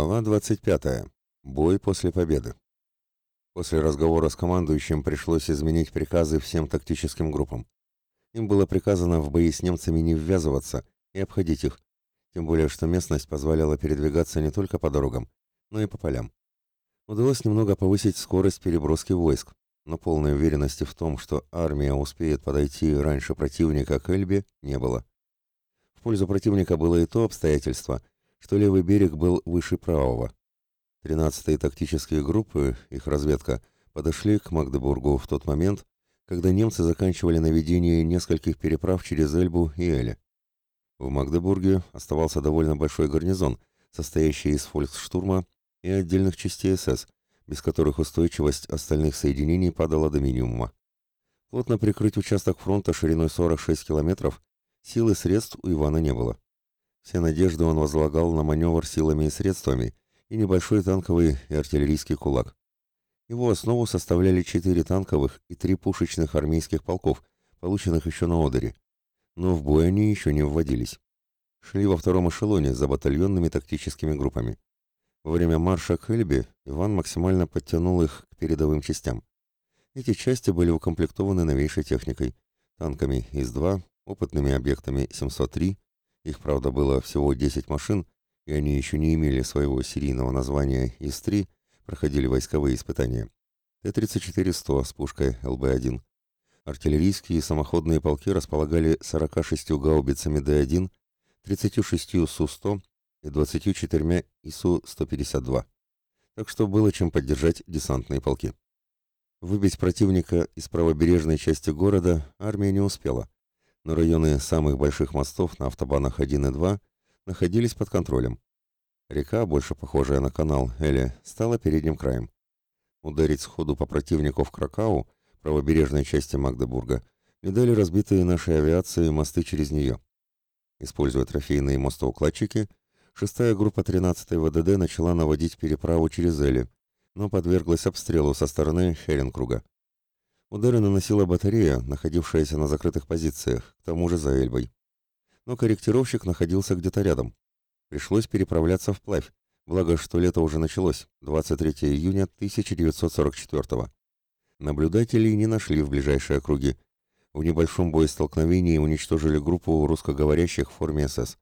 Глава 25. Бой после победы. После разговора с командующим пришлось изменить приказы всем тактическим группам. Им было приказано в бои с немцами не ввязываться и обходить их, тем более что местность позволяла передвигаться не только по дорогам, но и по полям. Удалось немного повысить скорость переброски войск, но полной уверенности в том, что армия успеет подойти раньше противника к Эльбе, не было. В пользу противника было и то обстоятельство, что левый берег был выше правого. 13-е тактические группы, их разведка, подошли к Магдебургу в тот момент, когда немцы заканчивали наведение нескольких переправ через Эльбу и Эле. В Магдебурге оставался довольно большой гарнизон, состоящий из фольксштурма и отдельных частей СС, без которых устойчивость остальных соединений падала до минимума. Плотно прикрыть участок фронта шириной 46 километров сил и средств у Ивана не было. Все надежды он возлагал на маневр силами и средствами и небольшой танковый и артиллерийский кулак. Его основу составляли четыре танковых и три пушечных армейских полков, полученных еще на Одере. Но в бой они еще не вводились. Шли во втором эшелоне за батальонными тактическими группами. Во время марша к Эльбе Иван максимально подтянул их к передовым частям. Эти части были укомплектованы новейшей техникой, танками ИС-2, опытными объектами 703, их, правда, было всего 10 машин, и они еще не имели своего серийного названия ИС-3, проходили войсковые испытания. Т-34-100 с пушкой ЛБ-1. Артиллерийские и самоходные полки располагали 46 гаубицами Д-1, 36 Су-100 и 24 ИСУ-152. Так что было чем поддержать десантные полки. Выбить противника из правобережной части города армия не успела но районы самых больших мостов на автобанах 1 и 2 находились под контролем. Река, больше похожая на канал Эли, стала передним краем. Ударить сходу по противнику в Кракау, правобережной части Магдебурга, не дали разбитые нашей авиации мосты через нее. Используя трофейные мостоукладчики, шестая группа 13-й ВДД начала наводить переправу через Эли, но подверглась обстрелу со стороны Херенкруга. Удары наносила батарея, находившаяся на закрытых позициях, к тому же за Эльбой. Но корректировщик находился где-то рядом. Пришлось переправляться вплавь, благо что лето уже началось, 23 июня 1944 -го. Наблюдателей не нашли в ближайшие округи. В небольшом боестолкновении уничтожили группу русскоговорящих в форме СС.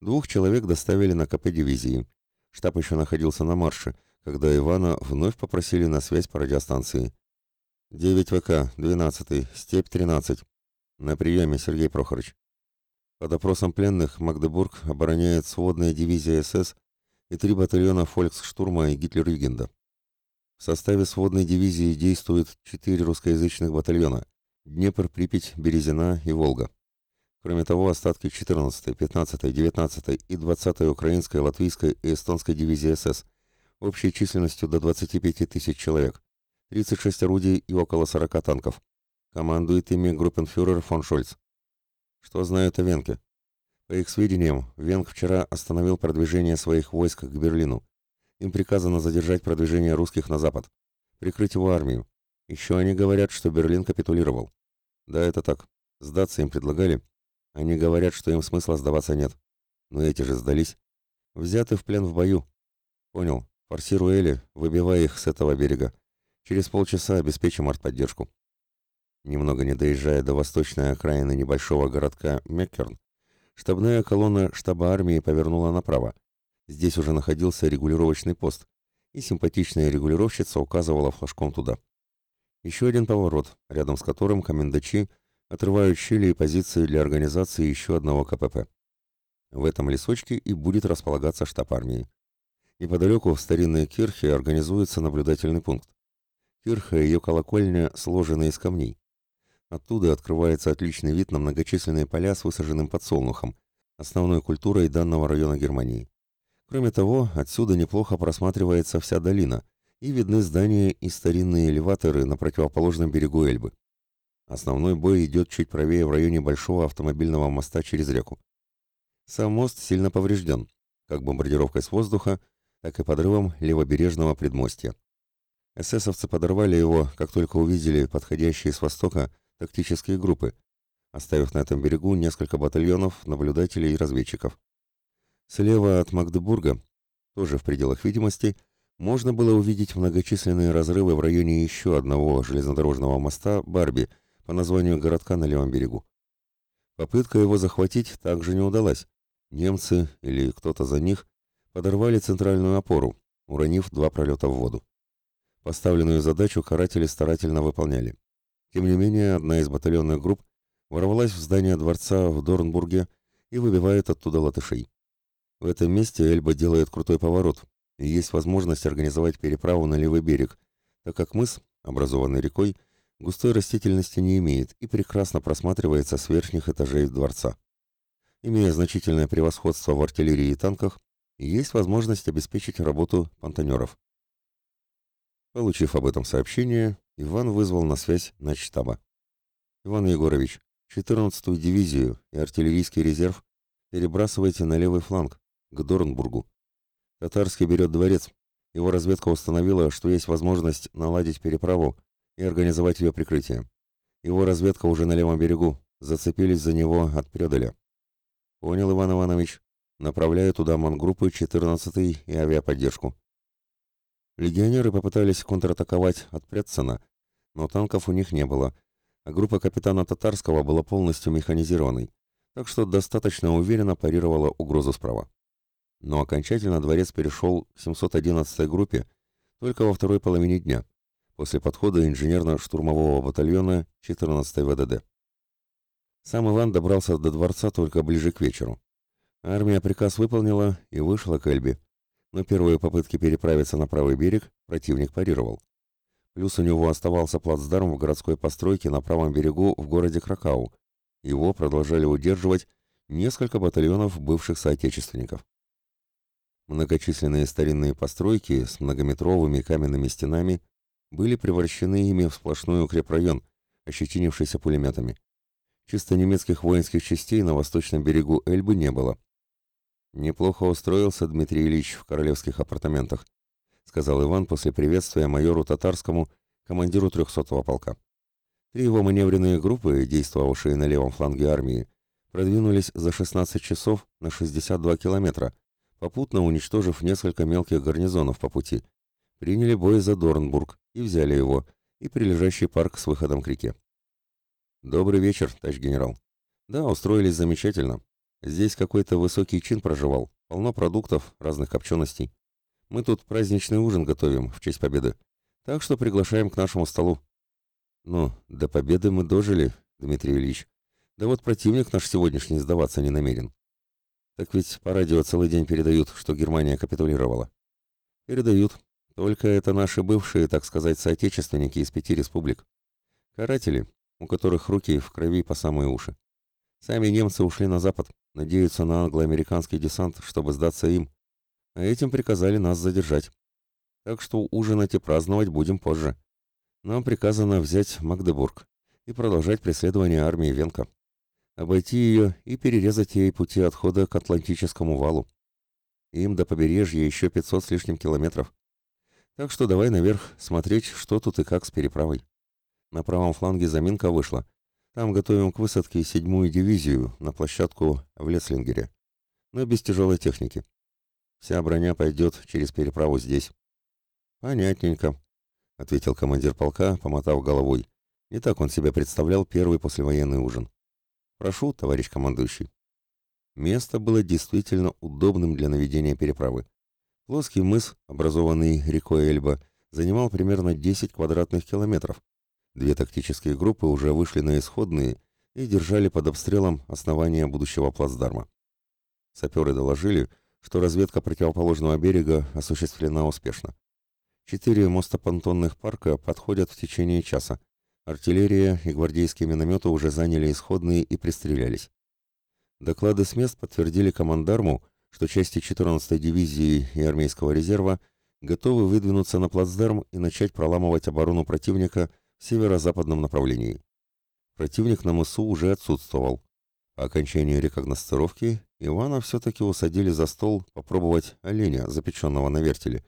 Двух человек доставили на КП дивизии. Штаб еще находился на марше, когда Ивана вновь попросили на связь по радиостанции. 9 ВК, 12, степь 13. На приеме, Сергей Прохорович. По допросам пленных, Магдебург обороняет сводная дивизия СС и три батальона Фольксштурма и Гитлер-Югенда. В составе сводной дивизии действуют четыре русскоязычных батальона – Днепр, Припять, Березина и Волга. Кроме того, остатки 14-й, 15-й, 19-й и 20-й украинской, латвийской и эстонской дивизии СС общей численностью до 25 тысяч человек. 36 орудий и около 40 танков. Командует ими группенфюрер фон Шольц. Что знают о Венке? По их сведениям, Венг вчера остановил продвижение своих войск к Берлину. Им приказано задержать продвижение русских на запад, прикрыть его армию. Еще они говорят, что Берлин капитулировал. Да, это так. Сдаться им предлагали. Они говорят, что им смысла сдаваться нет. Но эти же сдались. Взяты в плен в бою. Понял. Форсируй Эли, выбивай их с этого берега. Через полчаса обеспечим артподдержку. Немного не доезжая до восточной окраины небольшого городка Меккерн, штабная колонна штаба армии повернула направо. Здесь уже находился регулировочный пост, и симпатичная регулировщица указывала флажком туда. Еще один поворот, рядом с которым комендачи отрывают щели и позиции для организации еще одного КПП. В этом лесочке и будет располагаться штаб армии. Неподалеку в старинной кирхе организуется наблюдательный пункт. Кирха и ее колокольня сложены из камней. Оттуда открывается отличный вид на многочисленные поля с высаженным подсолнухом, основной культурой данного района Германии. Кроме того, отсюда неплохо просматривается вся долина, и видны здания и старинные элеваторы на противоположном берегу Эльбы. Основной бой идет чуть правее в районе большого автомобильного моста через реку. Сам мост сильно поврежден, как бомбардировкой с воздуха, так и подрывом левобережного предмостья. Эсэсовцы подорвали его, как только увидели подходящие с востока тактические группы, оставив на этом берегу несколько батальонов, наблюдателей и разведчиков. Слева от Магдебурга тоже в пределах видимости, можно было увидеть многочисленные разрывы в районе еще одного железнодорожного моста Барби по названию городка на левом берегу. Попытка его захватить также не удалась. Немцы или кто-то за них подорвали центральную опору, уронив два пролета в воду. Поставленную задачу каратели старательно выполняли. Тем не менее, одна из батальонных групп ворвалась в здание дворца в Дорнбурге и выбивает оттуда латышей. В этом месте Эльба делает крутой поворот, и есть возможность организовать переправу на левый берег, так как мыс, образованный рекой, густой растительности не имеет и прекрасно просматривается с верхних этажей дворца. Имея значительное превосходство в артиллерии и танках, есть возможность обеспечить работу понтонеров. Получив об этом сообщение, Иван вызвал на связь начштаба. «Иван Егорович, 14-ю дивизию и артиллерийский резерв перебрасывайте на левый фланг, к Дорнбургу. Татарский берет дворец. Его разведка установила, что есть возможность наладить переправу и организовать ее прикрытие. Его разведка уже на левом берегу. Зацепились за него от Пределя. Понял, Иван Иванович. Направляю туда мангруппы 14-й и авиаподдержку. Легионеры попытались контратаковать от Предсона, но танков у них не было, а группа капитана Татарского была полностью механизированной, так что достаточно уверенно парировала угрозу справа. Но окончательно дворец перешел к 711-й группе только во второй половине дня, после подхода инженерно-штурмового батальона 14-й ВДД. Сам Иван добрался до дворца только ближе к вечеру. Армия приказ выполнила и вышла к Эльбе, но первые попытки переправиться на правый берег противник парировал. Плюс у него оставался плацдарм в городской постройке на правом берегу в городе Кракау. Его продолжали удерживать несколько батальонов бывших соотечественников. Многочисленные старинные постройки с многометровыми каменными стенами были превращены ими в сплошной укрепрайон, ощетинившийся пулеметами. Чисто немецких воинских частей на восточном берегу Эльбы не было. «Неплохо устроился Дмитрий Ильич в королевских апартаментах», сказал Иван после приветствия майору Татарскому, командиру 300-го полка. Три его маневренные группы, действовавшие на левом фланге армии, продвинулись за 16 часов на 62 километра, попутно уничтожив несколько мелких гарнизонов по пути. Приняли бой за Дорнбург и взяли его, и прилежащий парк с выходом к реке. «Добрый вечер, товарищ генерал». «Да, устроились замечательно. Здесь какой-то высокий чин проживал, полно продуктов, разных копченостей. Мы тут праздничный ужин готовим в честь победы, так что приглашаем к нашему столу». «Ну, до победы мы дожили, Дмитрий Ильич. Да вот противник наш сегодняшний сдаваться не намерен. Так ведь по радио целый день передают, что Германия капитулировала. Передают. Только это наши бывшие, так сказать, соотечественники из пяти республик. Каратели, у которых руки в крови по самые уши. Сами немцы ушли на запад, надеются на англо-американский десант, чтобы сдаться им. А этим приказали нас задержать. Так что ужинать и праздновать будем позже. Нам приказано взять Магдебург и продолжать преследование армии Венка обойти ее и перерезать ей пути отхода к Атлантическому валу. Им до побережья еще 500 с лишним километров. Так что давай наверх смотреть, что тут и как с переправой. На правом фланге заминка вышла. Там готовим к высадке седьмую дивизию на площадку в Леслингере. Но без тяжелой техники. Вся броня пойдет через переправу здесь. Понятненько, ответил командир полка, помотав головой. Не так он себе представлял первый послевоенный ужин. Прошу, товарищ командующий. Место было действительно удобным для наведения переправы. Плоский мыс, образованный рекой Эльба, занимал примерно 10 квадратных километров. Две тактические группы уже вышли на исходные и держали под обстрелом основания будущего плацдарма. Саперы доложили, что разведка противоположного берега осуществлена успешно. Четыре мостопонтонных парка подходят в течение часа, Артиллерия и гвардейские минометы уже заняли исходные и пристрелялись. Доклады с мест подтвердили командарму, что части 14-й дивизии и армейского резерва готовы выдвинуться на плацдарм и начать проламывать оборону противника северо-западном направлении. Противник на мысу уже отсутствовал. По окончании рекогностировки Ивана все-таки усадили за стол попробовать оленя, запеченного на вертеле.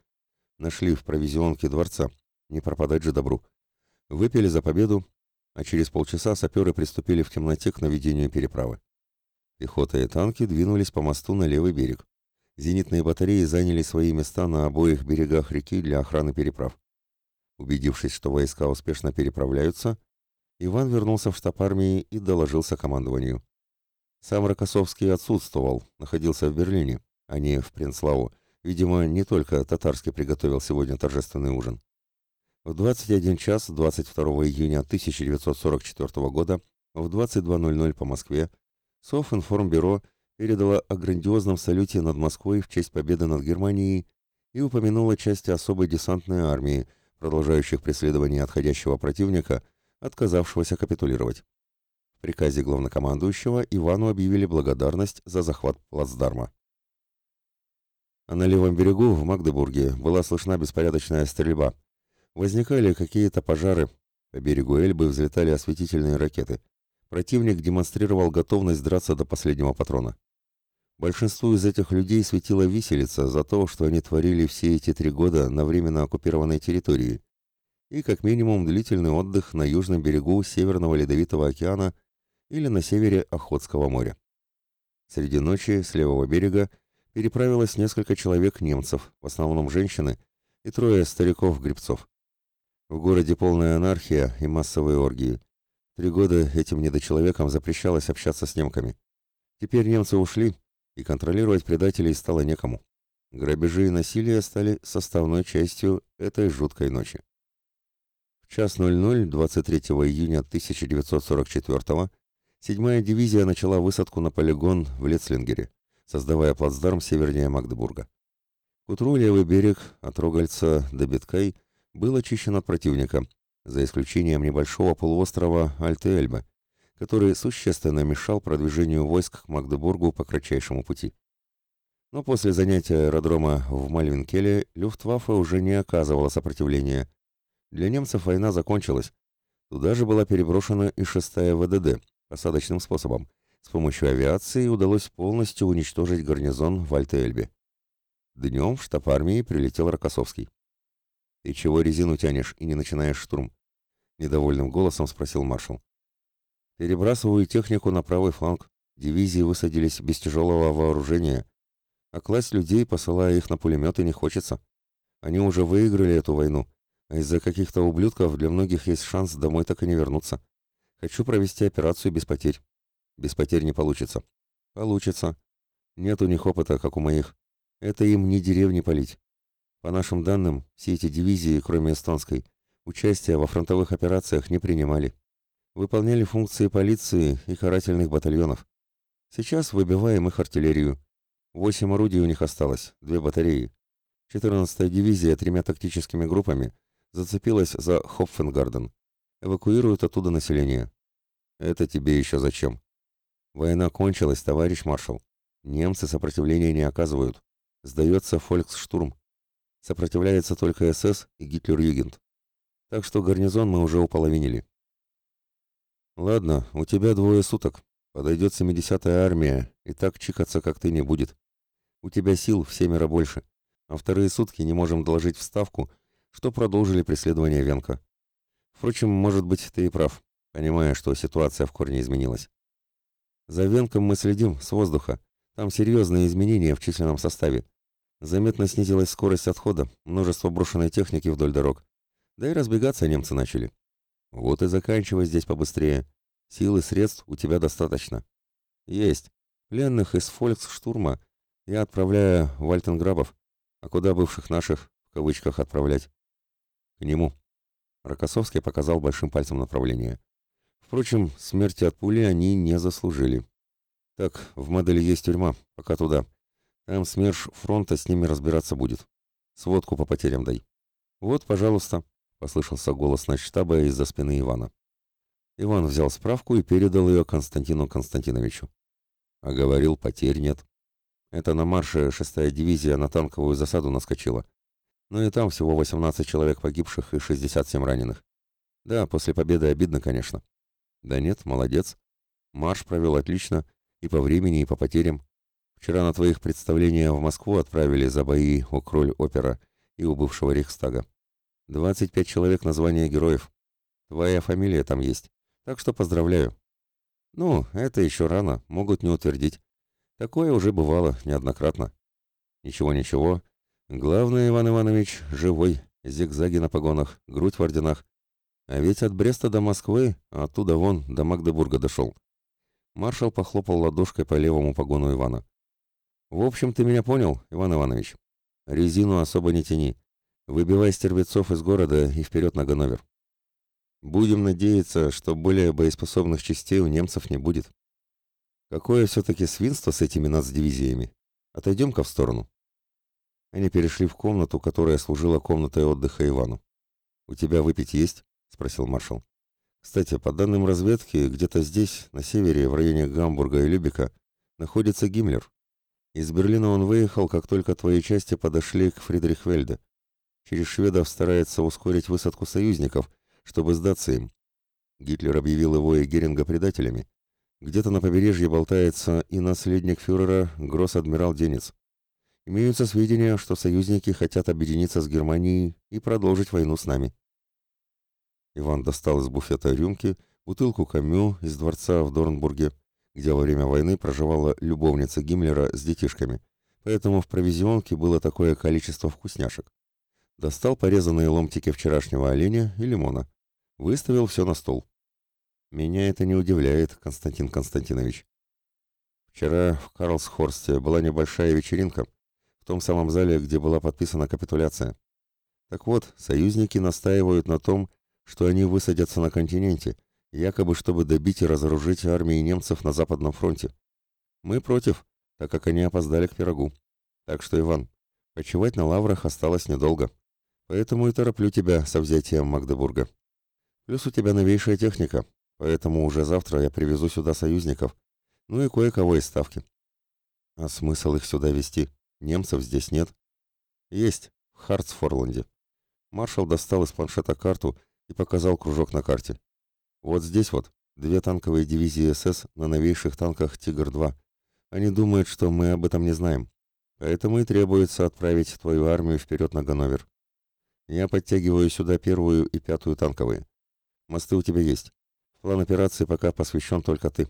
Нашли в провизионке дворца. Не пропадать же добру. Выпили за победу, а через полчаса саперы приступили в темноте к наведению переправы. Пехота и танки двинулись по мосту на левый берег. Зенитные батареи заняли свои места на обоих берегах реки для охраны переправ. Убедившись, что войска успешно переправляются, Иван вернулся в штаб армии и доложился командованию. Сам Рокоссовский отсутствовал, находился в Берлине, а не в Принцлаву. Видимо, не только татарский приготовил сегодня торжественный ужин. В 21 час 22 июня 1944 года в 22.00 по Москве Софинформбюро передало о грандиозном салюте над Москвой в честь победы над Германией и упомянуло части особой десантной армии, продолжающих преследование отходящего противника, отказавшегося капитулировать. В приказе главнокомандующего Ивану объявили благодарность за захват плацдарма. А на левом берегу, в Магдебурге, была слышна беспорядочная стрельба. Возникали какие-то пожары. По берегу Эльбы взлетали осветительные ракеты. Противник демонстрировал готовность драться до последнего патрона. Большинству из этих людей светила виселица за то, что они творили все эти три года на временно оккупированной территории, и как минимум длительный отдых на южном берегу Северного Ледовитого океана или на севере Охотского моря. Среди ночи с левого берега переправилось несколько человек немцев, в основном женщины, и трое стариков-гребцов. В городе полная анархия и массовые оргии. Три года этим недочеловекам запрещалось общаться с немками. Теперь немцы ушли, и контролировать предателей стало некому. Грабежи и насилие стали составной частью этой жуткой ночи. В час 00 23 июня 1944 седьмая дивизия начала высадку на полигон в Лецлингере, создавая плацдарм севернее Магдебурга. К утру левый берег от Рогальца до Беткай был очищен от противника, за исключением небольшого полуострова Альте-Эльбе, который существенно мешал продвижению войск к Магдебургу по кратчайшему пути. Но после занятия аэродрома в Мальвинкеле Люфтваффе уже не оказывала сопротивления. Для немцев война закончилась. Туда же была переброшена и шестая ВДД посадочным способом. С помощью авиации удалось полностью уничтожить гарнизон в Альте-Эльбе. Днем в штаб армии прилетел Рокоссовский. «Ты чего резину тянешь и не начинаешь штурм?» Недовольным голосом спросил маршал. «Перебрасываю технику на правый фланг. Дивизии высадились без тяжелого вооружения. А класть людей, посылая их на пулеметы, не хочется. Они уже выиграли эту войну, а из-за каких-то ублюдков для многих есть шанс домой так и не вернуться. Хочу провести операцию без потерь. Без потерь не получится. Получится. Нет у них опыта, как у моих. Это им не деревни палить. По нашим данным, все эти дивизии, кроме эстонской, участия во фронтовых операциях не принимали. Выполняли функции полиции и карательных батальонов. Сейчас выбиваем их артиллерию. Восемь орудий у них осталось, две батареи. 14-я дивизия тремя тактическими группами зацепилась за Хопфенгарден. Эвакуируют оттуда население. Это тебе еще зачем? Война кончилась, товарищ маршал. Немцы сопротивления не оказывают. Сдается Фольксштурм. Сопротивляется только СС и Гитлер-Югент. Так что гарнизон мы уже уполовинили. Ладно, у тебя двое суток. Подойдет 70-я армия, и так чикаться, как ты, не будет. У тебя сил в семеро больше. А вторые сутки не можем доложить в Ставку, что продолжили преследование Венка. Впрочем, может быть, ты и прав, понимая, что ситуация в корне изменилась. За Венком мы следим с воздуха. Там серьезные изменения в численном составе. Заметно снизилась скорость отхода, множество брошенной техники вдоль дорог. Да и разбегаться немцы начали. Вот и заканчивай здесь побыстрее. Сил и средств у тебя достаточно. Есть. Пленных из фольксштурма я отправляю в Альтенграбов, а куда бывших наших, в кавычках, отправлять? К нему. Рокоссовский показал большим пальцем направление. Впрочем, смерти от пули они не заслужили. Так, в модели есть тюрьма, пока туда. Там СМЕРШ фронта с ними разбираться будет. Сводку по потерям дай. Вот, пожалуйста, послышался голос начштаба из-за спины Ивана. Иван взял справку и передал ее Константину Константиновичу. А говорил, потерь нет. Это на марше шестая дивизия на танковую засаду наскочила. Но и там всего 18 человек погибших и 67 раненых. Да, после победы обидно, конечно. Да нет, молодец. Марш провел отлично, и по времени, и по потерям. Вчера на твоих представления в Москву отправили за бои у Кроль-Опера и у бывшего Рейхстага. 25 человек названия героев. Твоя фамилия там есть. Так что поздравляю. Ну, это еще рано, могут не утвердить. Такое уже бывало неоднократно. Ничего-ничего. Главное, Иван Иванович, живой, зигзаги на погонах, грудь в орденах. А ведь от Бреста до Москвы, а оттуда вон до Магдебурга дошел. Маршал похлопал ладошкой по левому погону Ивана. «В общем, ты меня понял, Иван Иванович? Резину особо не тяни. Выбивай стервецов из города и вперед на Ганновер. Будем надеяться, что более боеспособных частей у немцев не будет. Какое все-таки свинство с этими нацдивизиями. Отойдем-ка в сторону». Они перешли в комнату, которая служила комнатой отдыха Ивану. «У тебя выпить есть?» — спросил маршал. Кстати, по данным разведки, где-то здесь, на севере, в районе Гамбурга и Любека, находится Гиммлер. Из Берлина он выехал, как только твои части подошли к Фридрихвельде. Через шведов старается ускорить высадку союзников, чтобы сдаться им. Гитлер объявил его и Геринга предателями. Где-то на побережье болтается и наследник фюрера гросс-адмирал Денец. Имеются сведения, что союзники хотят объединиться с Германией и продолжить войну с нами. Иван достал из буфета рюмки, бутылку камю из дворца в Дорнбурге, где во время войны проживала любовница Гиммлера с детишками, поэтому в провизионке было такое количество вкусняшек. Достал порезанные ломтики вчерашнего оленя и лимона. Выставил все на стол. Меня это не удивляет, Константин Константинович. Вчера в Карлсхорсте была небольшая вечеринка, в том самом зале, где была подписана капитуляция. Так вот, союзники настаивают на том, что они высадятся на континенте, якобы чтобы добить и разоружить армии немцев на Западном фронте. Мы против, так как они опоздали к пирогу. Так что, Иван, почивать на лаврах осталось недолго. Поэтому и тороплю тебя со взятием Магдебурга. Плюс у тебя новейшая техника, поэтому уже завтра я привезу сюда союзников, ну и кое-кого из ставки. А смысл их сюда вести? Немцев здесь нет. Есть, в Хартсфорланде. Маршал достал из планшета карту и показал кружок на карте. Вот здесь вот две танковые дивизии СС на новейших танках «Тигр-2». Они думают, что мы об этом не знаем. Поэтому и требуется отправить твою армию вперед на Ганновер. Я подтягиваю сюда первую и пятую танковые. Мосты у тебя есть. План операции пока посвящен только ты.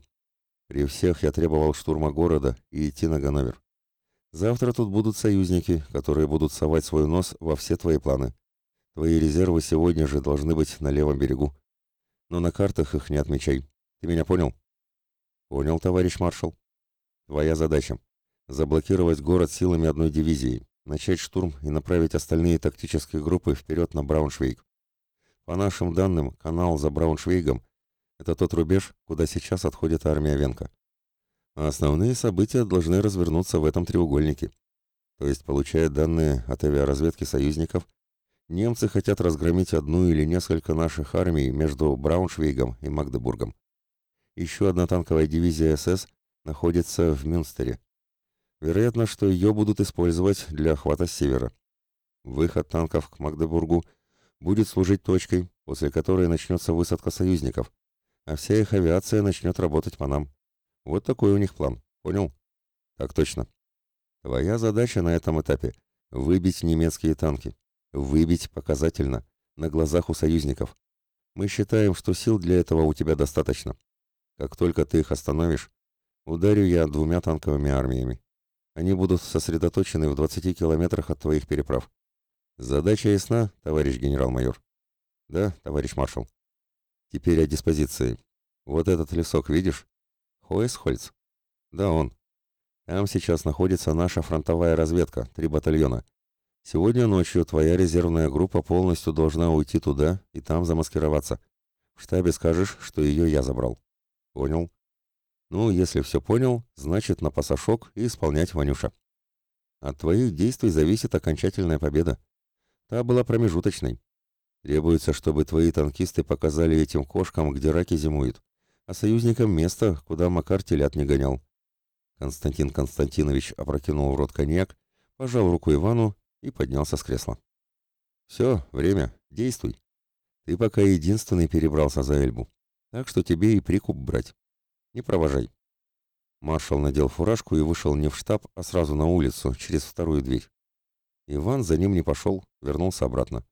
При всех я требовал штурма города и идти на Ганновер. Завтра тут будут союзники, которые будут совать свой нос во все твои планы. Твои резервы сегодня же должны быть на левом берегу. Но на картах их не отмечай. Ты меня понял? Понял, товарищ маршал. Твоя задача — заблокировать город силами одной дивизии, начать штурм и направить остальные тактические группы вперед на Брауншвейг. По нашим данным, канал за Брауншвейгом — это тот рубеж, куда сейчас отходит армия Венка. А основные события должны развернуться в этом треугольнике. То есть, получая данные от авиаразведки союзников, Немцы хотят разгромить одну или несколько наших армий между Брауншвейгом и Магдебургом. Еще одна танковая дивизия СС находится в Мюнстере. Вероятно, что ее будут использовать для охвата с севера. Выход танков к Магдебургу будет служить точкой, после которой начнется высадка союзников, а вся их авиация начнет работать по нам. Вот такой у них план. Понял? Так точно. Твоя задача на этом этапе — выбить немецкие танки. Выбить показательно, на глазах у союзников. Мы считаем, что сил для этого у тебя достаточно. Как только ты их остановишь, ударю я двумя танковыми армиями. Они будут сосредоточены в 20 километрах от твоих переправ. Задача ясна, товарищ генерал-майор? Да, товарищ маршал. Теперь о диспозиции. Вот этот лесок, видишь? Хойсхольц? Да, он. Там сейчас находится наша фронтовая разведка, три батальона. Сегодня ночью твоя резервная группа полностью должна уйти туда и там замаскироваться. В штабе скажешь, что ее я забрал. Понял? Ну, если все понял, значит на пасашок и исполнять, Ванюша. От твоих действий зависит окончательная победа. Та была промежуточной. Требуется, чтобы твои танкисты показали этим кошкам, где раки зимуют, а союзникам место, куда Макар телят не гонял. Константин Константинович опрокинул в рот коньяк, пожал руку Ивану и поднялся с кресла. «Все, время, действуй. Ты пока единственный перебрался за Эльбу, так что тебе и прикуп брать. Не провожай». Маршал надел фуражку и вышел не в штаб, а сразу на улицу, через вторую дверь. Иван за ним не пошел, вернулся обратно.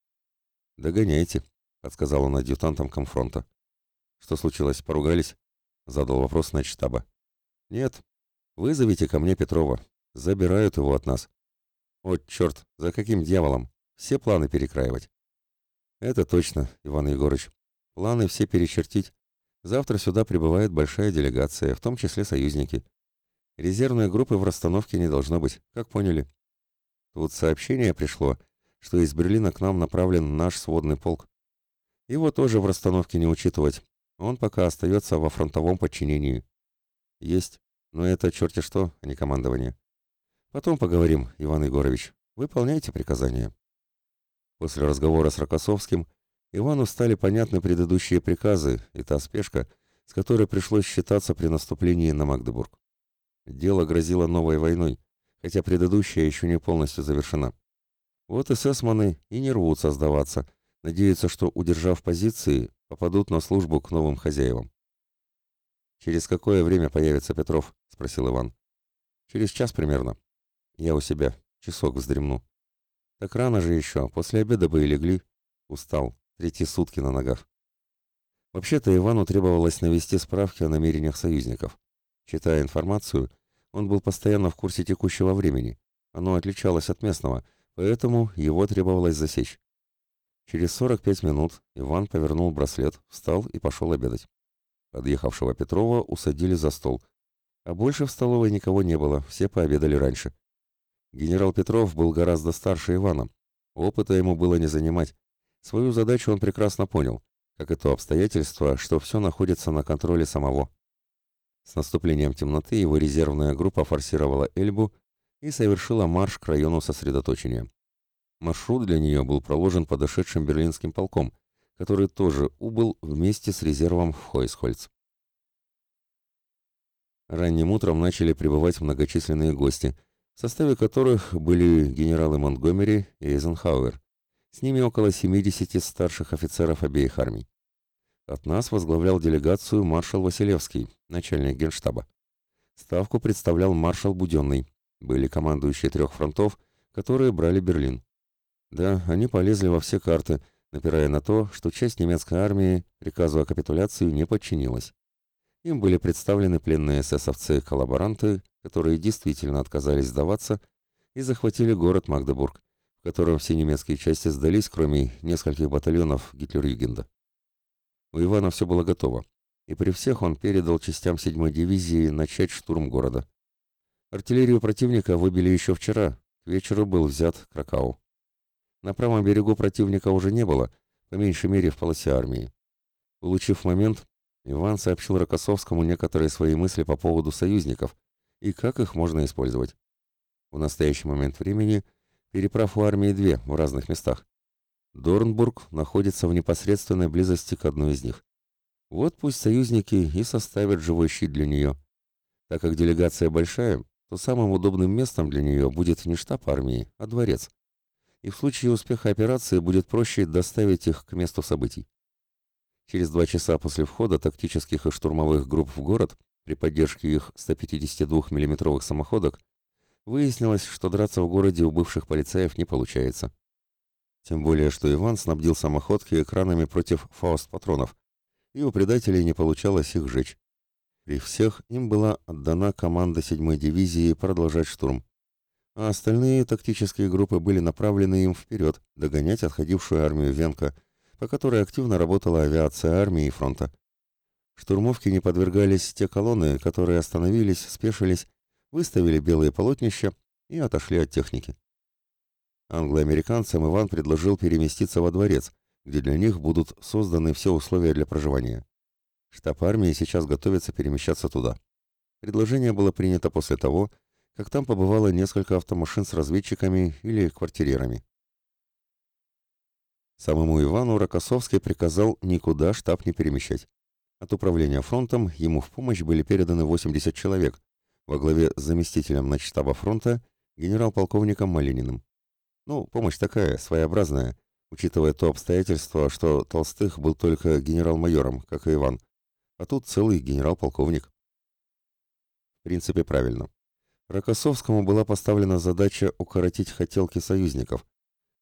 «Догоняйте», — подсказал он адъютантам комфронта. «Что случилось, поругались?» — задал вопрос на штаба. «Нет. Вызовите ко мне Петрова. Забирают его от нас. «О, черт, за каким дьяволом? Все планы перекраивать». «Это точно, Иван Егорыч. Планы все перечертить. Завтра сюда прибывает большая делегация, в том числе союзники. Резервной группы в расстановке не должно быть, как поняли. Тут сообщение пришло, что из Берлина к нам направлен наш сводный полк. Его тоже в расстановке не учитывать. Он пока остается во фронтовом подчинении. Есть, но это черти что, а не командование. Потом поговорим, Иван Егорович. Выполняйте приказания. После разговора с Рокоссовским Ивану стали понятны предыдущие приказы и та спешка, с которой пришлось считаться при наступлении на Магдебург. Дело грозило новой войной, хотя предыдущая еще не полностью завершена. Вот эсэсманы и не рвутся сдаваться, надеются, что, удержав позиции, попадут на службу к новым хозяевам. «Через какое время появится Петров?» — спросил Иван. «Через час примерно. Я у себя. Часок вздремну». «Так рано же еще. После обеда бы и легли. Устал. Третьи сутки на ногах». Вообще-то Ивану требовалось навести справки о намерениях союзников. Читая информацию, он был постоянно в курсе текущего времени. Оно отличалось от местного, поэтому его требовалось засечь. Через 45 минут Иван повернул браслет, встал и пошел обедать. Подъехавшего Петрова усадили за стол. А больше в столовой никого не было, все пообедали раньше. Генерал Петров был гораздо старше Ивана. Опыта ему было не занимать. Свою задачу он прекрасно понял, как и то обстоятельство, что все находится на контроле самого. С наступлением темноты его резервная группа форсировала Эльбу и совершила марш к району сосредоточения. Маршрут для нее был проложен подошедшим берлинским полком, который тоже убыл вместе с резервом в Хойсхольц. Ранним утром начали прибывать многочисленные гости, в составе которых были генералы Монтгомери и Эйзенхауэр. С ними около 70 старших офицеров обеих армий. От нас возглавлял делегацию маршал Василевский, начальник генштаба. Ставку представлял маршал Буденный. Были командующие трех фронтов, которые брали Берлин. Да, они полезли во все карты, напирая на то, что часть немецкой армии приказу о капитуляции не подчинилась. Им были представлены пленные эсэсовцы-коллаборанты, которые действительно отказались сдаваться и захватили город Магдебург, в котором все немецкие части сдались, кроме нескольких батальонов Гитлер-Югенда. У Ивана все было готово, и при всех он передал частям 7-й дивизии начать штурм города. Артиллерию противника выбили еще вчера, к вечеру был взят Кракау. На правом берегу противника уже не было, по меньшей мере в полосе армии. Получив момент, Иван сообщил Рокоссовскому некоторые свои мысли по поводу союзников и как их можно использовать. В настоящий момент времени переправ у армии две в разных местах. Дорнбург находится в непосредственной близости к одной из них. Вот пусть союзники и составят живой щит для нее. Так как делегация большая, то самым удобным местом для нее будет не штаб армии, а дворец и в случае успеха операции будет проще доставить их к месту событий. Через два часа после входа тактических и штурмовых групп в город при поддержке их 152 миллиметровых самоходок выяснилось, что драться в городе у бывших полицаев не получается. Тем более, что Иван снабдил самоходки экранами против фауст-патронов, и у предателей не получалось их сжечь. При всех им была отдана команда 7-й дивизии продолжать штурм а остальные тактические группы были направлены им вперед, догонять отходившую армию Венка, по которой активно работала авиация армии и фронта. Штурмовки не подвергались те колонны, которые остановились, спешились, выставили белые полотнища и отошли от техники. Англо-американцам Иван предложил переместиться во дворец, где для них будут созданы все условия для проживания. Штаб армии сейчас готовится перемещаться туда. Предложение было принято после того, как там побывало несколько автомашин с разведчиками или квартирерами. Самому Ивану Рокоссовский приказал никуда штаб не перемещать. От управления фронтом ему в помощь были переданы 80 человек во главе с заместителем начштаба фронта генерал-полковником Малининым. Ну, помощь такая, своеобразная, учитывая то обстоятельство, что Толстых был только генерал-майором, как и Иван, а тут целый генерал-полковник. В принципе, правильно. Рокоссовскому была поставлена задача укоротить хотелки союзников.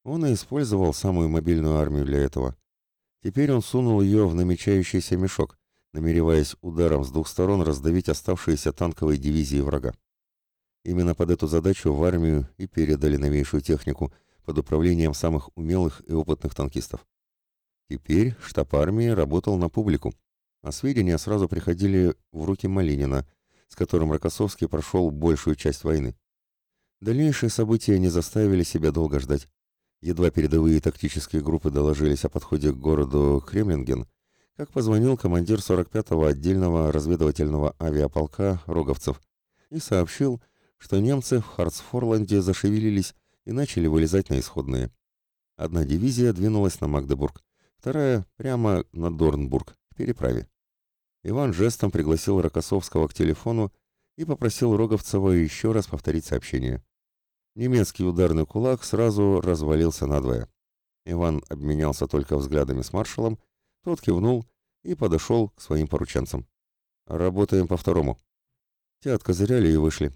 Он и использовал самую мобильную армию для этого. Теперь он сунул ее в намечающийся мешок, намереваясь ударом с двух сторон раздавить оставшиеся танковые дивизии врага. Именно под эту задачу в армию и передали новейшую технику под управлением самых умелых и опытных танкистов. Теперь штаб армии работал на публику, а сведения сразу приходили в руки Малинина, с которым Рокоссовский прошел большую часть войны. Дальнейшие события не заставили себя долго ждать. Едва передовые тактические группы доложились о подходе к городу Кремлинген, как позвонил командир 45-го отдельного разведывательного авиаполка Роговцев и сообщил, что немцы в Хартсфорланде зашевелились и начали вылезать на исходные. Одна дивизия двинулась на Магдебург, вторая прямо на Дорнбург, к переправе. Иван жестом пригласил Рокоссовского к телефону и попросил Роговцева еще раз повторить сообщение. Немецкий ударный кулак сразу развалился надвое. Иван обменялся только взглядами с маршалом, тот кивнул и подошел к своим порученцам. «Работаем по второму». Те откозыряли и вышли.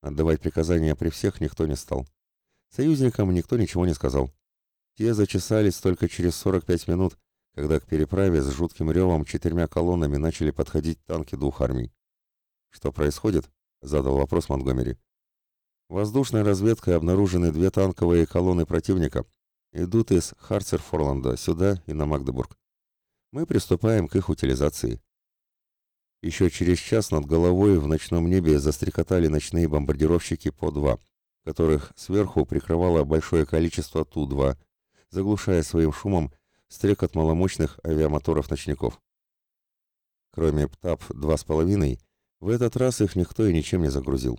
Отдавать приказания при всех никто не стал. Союзникам никто ничего не сказал. Те зачесались только через 45 минут, когда к переправе с жутким ревом четырьмя колоннами начали подходить танки двух армий. «Что происходит?» — задал вопрос Монтгомери. Воздушной разведкой обнаружены две танковые колонны противника. Идут из Харцерфорланда сюда и на Магдебург. Мы приступаем к их утилизации. Еще через час над головой в ночном небе застрекотали ночные бомбардировщики По-2, которых сверху прикрывало большое количество Ту-2, заглушая своим шумом стрекот маломощных авиамоторов-ночников. Кроме ПТАП-2,5, в этот раз их никто и ничем не загрузил.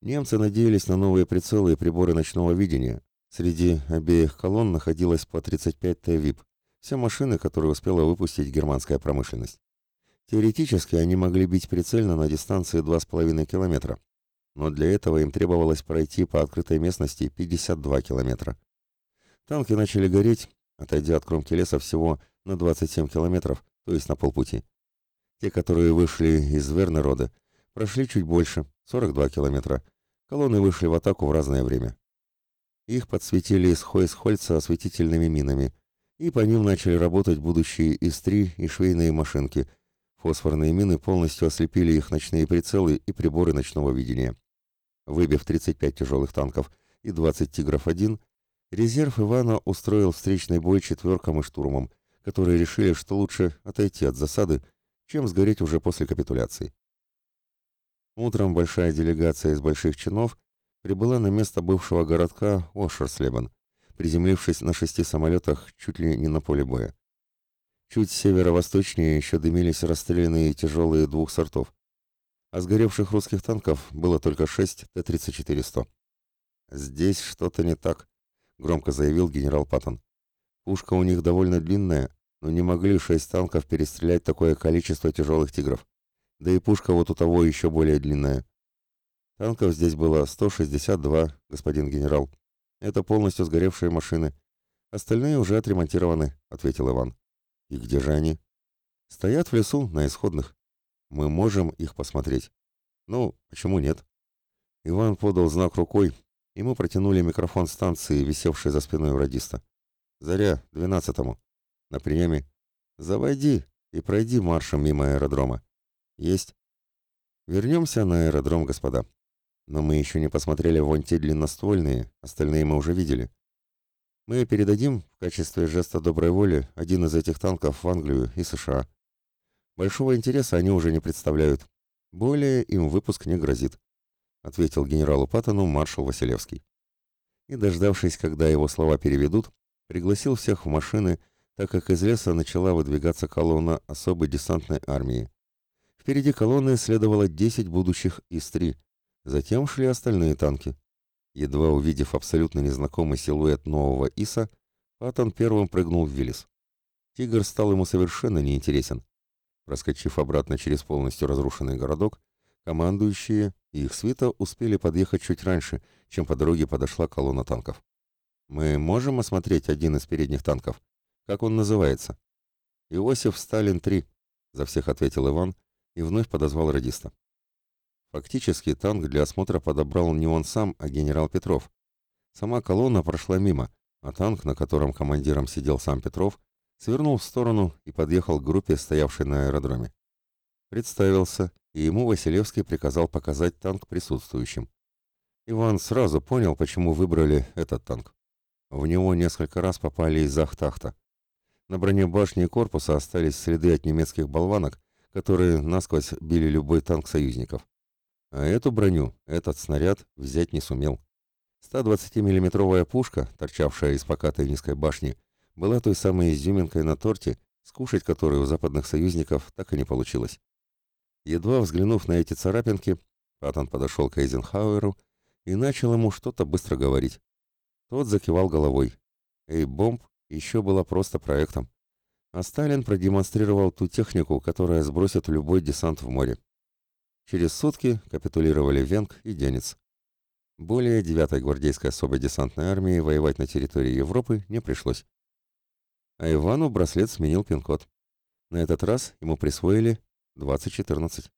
Немцы надеялись на новые прицелы и приборы ночного видения. Среди обеих колонн находилось по 35 Т-ВИП, все машины, которые успела выпустить германская промышленность. Теоретически они могли бить прицельно на дистанции 2,5 километра, но для этого им требовалось пройти по открытой местности 52 километра. Танки начали гореть, отойдя от кромки леса всего на 27 километров, то есть на полпути. Те, которые вышли из Вернерода, прошли чуть больше, 42 километра. Колонны вышли в атаку в разное время. Их подсветили из Хойсхольца осветительными минами, и по ним начали работать будущие ИС-3 и швейные машинки – Фосфорные мины полностью ослепили их ночные прицелы и приборы ночного видения. Выбив 35 тяжелых танков и 20 «Тигров-1», резерв Ивана устроил встречный бой четверкам и штурмам, которые решили, что лучше отойти от засады, чем сгореть уже после капитуляции. Утром большая делегация из больших чинов прибыла на место бывшего городка Ошерслебен, приземлившись на шести самолетах чуть ли не на поле боя. Чуть северо-восточнее еще дымились расстрелянные тяжелые двух сортов. А сгоревших русских танков было только 6 Т-34-100. «Здесь что-то не так», — громко заявил генерал Паттон. «Пушка у них довольно длинная, но не могли шесть танков перестрелять такое количество тяжелых тигров. Да и пушка вот у того еще более длинная. Танков здесь было 162, господин генерал. Это полностью сгоревшие машины. Остальные уже отремонтированы, ответил Иван. И где же они? Стоят в лесу на исходных. Мы можем их посмотреть. Ну, почему нет? Иван подал знак рукой, и мы протянули микрофон станции, висевшей за спиной у радиста. Заря, двенадцатому. На приеме. Заводи и пройди маршем мимо аэродрома. Есть. Вернемся на аэродром, господа. Но мы еще не посмотрели вон те длинноствольные, остальные мы уже видели. Мы передадим в качестве жеста доброй воли один из этих танков в Англию и США. Большого интереса они уже не представляют. Более им выпуск не грозит, ответил генералу Паттону маршал Василевский. И, дождавшись, когда его слова переведут, пригласил всех в машины, так как из леса начала выдвигаться колонна особой десантной армии. Впереди колонны следовало 10 будущих ИС-3, затем шли остальные танки. Едва увидев абсолютно незнакомый силуэт нового Иса, Паттон первым прыгнул в Виллис. Тигр стал ему совершенно неинтересен. Проскочив обратно через полностью разрушенный городок, командующие и их свита успели подъехать чуть раньше, чем по дороге подошла колонна танков. «Мы можем осмотреть один из передних танков? Как он называется?» «Иосиф Сталин-3», — за всех ответил Иван и вновь подозвал радиста. Фактически танк для осмотра подобрал не он сам, а генерал Петров. Сама колонна прошла мимо, а танк, на котором командиром сидел сам Петров, свернул в сторону и подъехал к группе, стоявшей на аэродроме. Представился, и ему Василевский приказал показать танк присутствующим. Иван сразу понял, почему выбрали этот танк. В него несколько раз попали из Ахтахта. На броне башни и корпуса остались следы от немецких болванок, которые насквозь били любой танк союзников. А эту броню этот снаряд взять не сумел. 120-миллиметровая пушка, торчавшая из покатой низкой башни, была той самой изюминкой на торте, скушать которую у западных союзников так и не получилось. Едва взглянув на эти царапинки, Паттон подошел к Эйзенхауэру и начал ему что-то быстро говорить. Тот закивал головой. Эй-бомб еще была просто проектом. А Сталин продемонстрировал ту технику, которая сбросит любой десант в море. Через сутки капитулировали Венг и Денец. Более 9-й гвардейской особой десантной армии воевать на территории Европы не пришлось. А Ивану браслет сменил пин-код. На этот раз ему присвоили 2014.